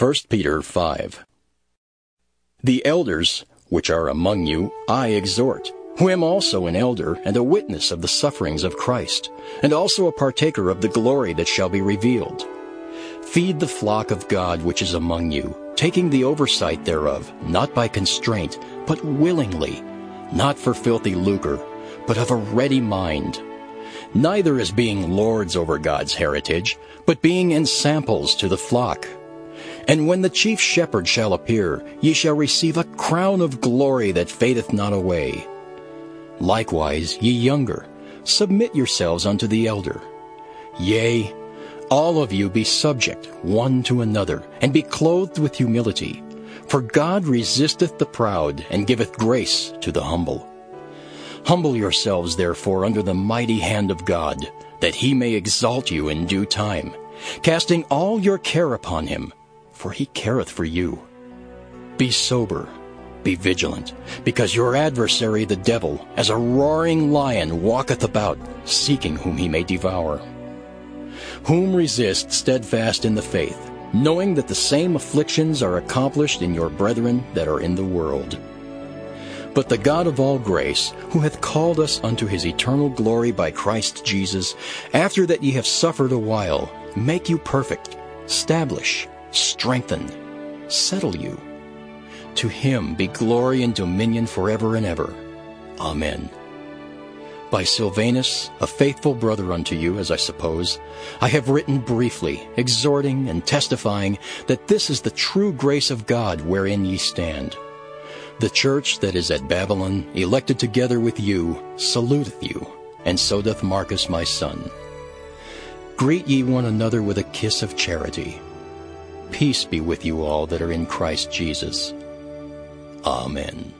1 Peter 5 The elders which are among you I exhort, who am also an elder and a witness of the sufferings of Christ, and also a partaker of the glory that shall be revealed. Feed the flock of God which is among you, taking the oversight thereof, not by constraint, but willingly, not for filthy lucre, but of a ready mind, neither as being lords over God's heritage, but being ensamples to the flock. And when the chief shepherd shall appear, ye shall receive a crown of glory that fadeth not away. Likewise, ye younger, submit yourselves unto the elder. Yea, all of you be subject one to another, and be clothed with humility. For God resisteth the proud, and giveth grace to the humble. Humble yourselves, therefore, under the mighty hand of God, that he may exalt you in due time, casting all your care upon him, for he careth for you. Be sober, be vigilant, because your adversary the devil, as a roaring lion, walketh about, seeking whom he may devour. Whom resist steadfast in the faith, knowing that the same afflictions are accomplished in your brethren that are in the world. But the God of all grace, who hath called us unto his eternal glory by Christ Jesus, after that ye have suffered a while, make you perfect, establish, strengthen, settle you. To him be glory and dominion forever and ever. Amen. By Silvanus, a faithful brother unto you, as I suppose, I have written briefly, exhorting and testifying that this is the true grace of God wherein ye stand. The church that is at Babylon, elected together with you, saluteth you, and so doth Marcus my son. Greet ye one another with a kiss of charity. Peace be with you all that are in Christ Jesus. Amen.